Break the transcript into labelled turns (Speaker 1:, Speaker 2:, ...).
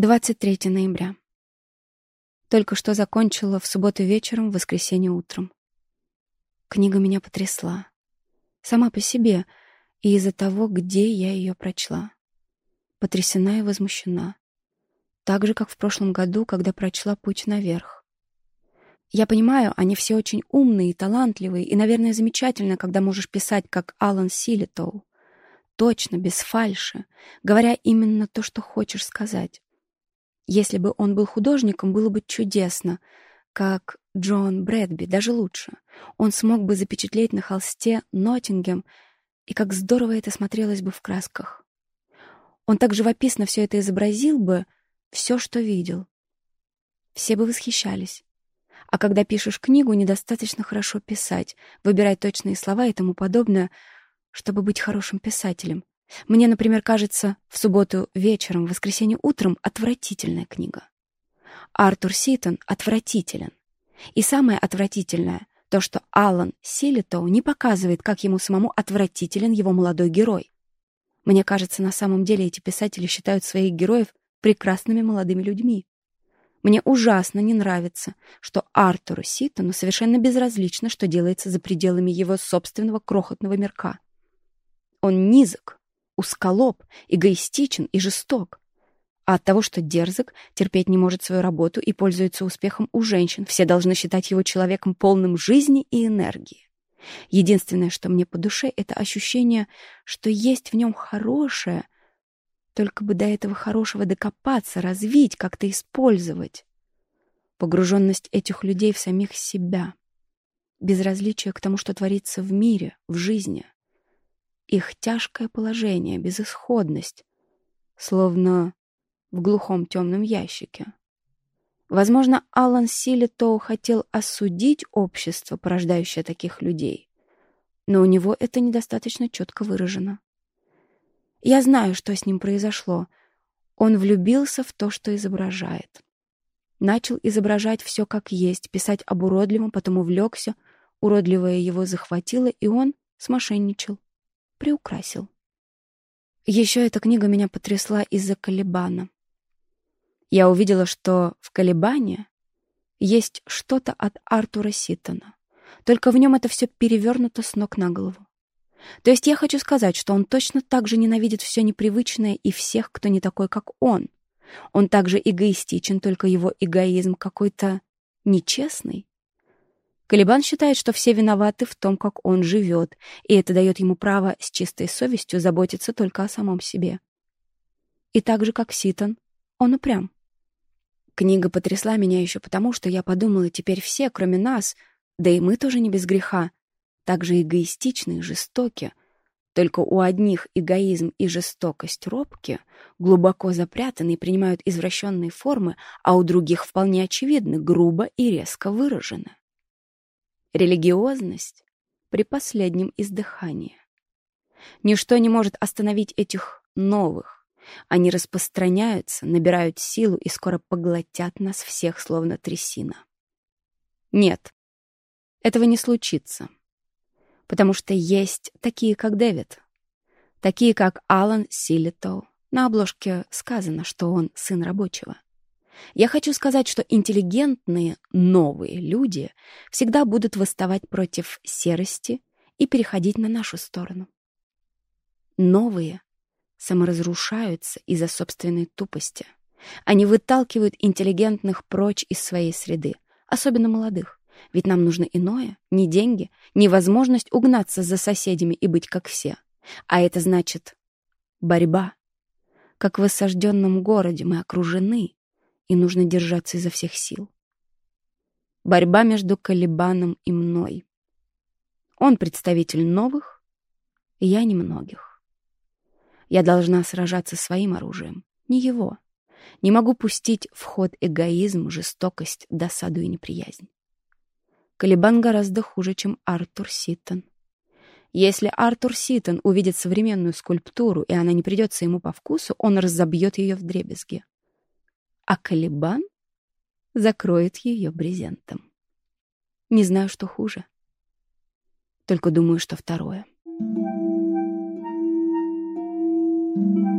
Speaker 1: 23 ноября. Только что закончила в субботу вечером, в воскресенье утром. Книга меня потрясла. Сама по себе и из-за того, где я ее прочла. Потрясена и возмущена. Так же, как в прошлом году, когда прочла «Путь наверх». Я понимаю, они все очень умные и талантливые, и, наверное, замечательно, когда можешь писать, как Алан Силитоу. Точно, без фальши, говоря именно то, что хочешь сказать. Если бы он был художником, было бы чудесно, как Джон Брэдби, даже лучше. Он смог бы запечатлеть на холсте Ноттингем, и как здорово это смотрелось бы в красках. Он так живописно все это изобразил бы, все, что видел. Все бы восхищались. А когда пишешь книгу, недостаточно хорошо писать, выбирать точные слова и тому подобное, чтобы быть хорошим писателем. Мне, например, кажется, в субботу вечером, в воскресенье утром отвратительная книга. Артур Ситон отвратителен. И самое отвратительное — то, что Алан Силитоу не показывает, как ему самому отвратителен его молодой герой. Мне кажется, на самом деле эти писатели считают своих героев прекрасными молодыми людьми. Мне ужасно не нравится, что Артуру Ситону совершенно безразлично, что делается за пределами его собственного крохотного мирка. Он низок, усколоб, эгоистичен и жесток. А от того, что дерзок, терпеть не может свою работу и пользуется успехом у женщин, все должны считать его человеком полным жизни и энергии. Единственное, что мне по душе, это ощущение, что есть в нем хорошее, только бы до этого хорошего докопаться, развить, как-то использовать. Погруженность этих людей в самих себя. Безразличие к тому, что творится в мире, в жизни их тяжкое положение, безысходность, словно в глухом темном ящике. Возможно, Алан Силитоу хотел осудить общество, порождающее таких людей, но у него это недостаточно четко выражено. Я знаю, что с ним произошло. Он влюбился в то, что изображает. Начал изображать все как есть, писать об уродливом, потом увлекся, уродливое его захватило, и он смошенничал приукрасил. Еще эта книга меня потрясла из-за Калибана. Я увидела, что в Калибане есть что-то от Артура Ситона, только в нем это все перевернуто с ног на голову. То есть я хочу сказать, что он точно так же ненавидит все непривычное и всех, кто не такой, как он. Он также эгоистичен, только его эгоизм какой-то нечестный. Калибан считает, что все виноваты в том, как он живет, и это дает ему право с чистой совестью заботиться только о самом себе. И так же, как Ситон, он упрям. Книга потрясла меня еще потому, что я подумала, теперь все, кроме нас, да и мы тоже не без греха, так же эгоистичны и жестоки. Только у одних эгоизм и жестокость робки, глубоко запрятаны и принимают извращенные формы, а у других вполне очевидны, грубо и резко выражены. Религиозность при последнем издыхании. Ничто не может остановить этих новых. Они распространяются, набирают силу и скоро поглотят нас всех, словно трясина. Нет, этого не случится. Потому что есть такие, как Дэвид. Такие, как Алан Силитоу. На обложке сказано, что он сын рабочего. Я хочу сказать, что интеллигентные новые люди всегда будут восставать против серости и переходить на нашу сторону. Новые саморазрушаются из-за собственной тупости. Они выталкивают интеллигентных прочь из своей среды, особенно молодых. Ведь нам нужно иное, не деньги, не возможность угнаться за соседями и быть как все. А это значит борьба. Как в осажденном городе мы окружены, и нужно держаться изо всех сил. Борьба между Калибаном и мной. Он представитель новых, я немногих. Я должна сражаться своим оружием, не его. Не могу пустить в ход эгоизм, жестокость, досаду и неприязнь. Калибан гораздо хуже, чем Артур Ситон. Если Артур Ситон увидит современную скульптуру, и она не придется ему по вкусу, он разобьет ее в дребезги а колебан закроет ее брезентом. Не знаю, что хуже. Только думаю, что второе. Thank you.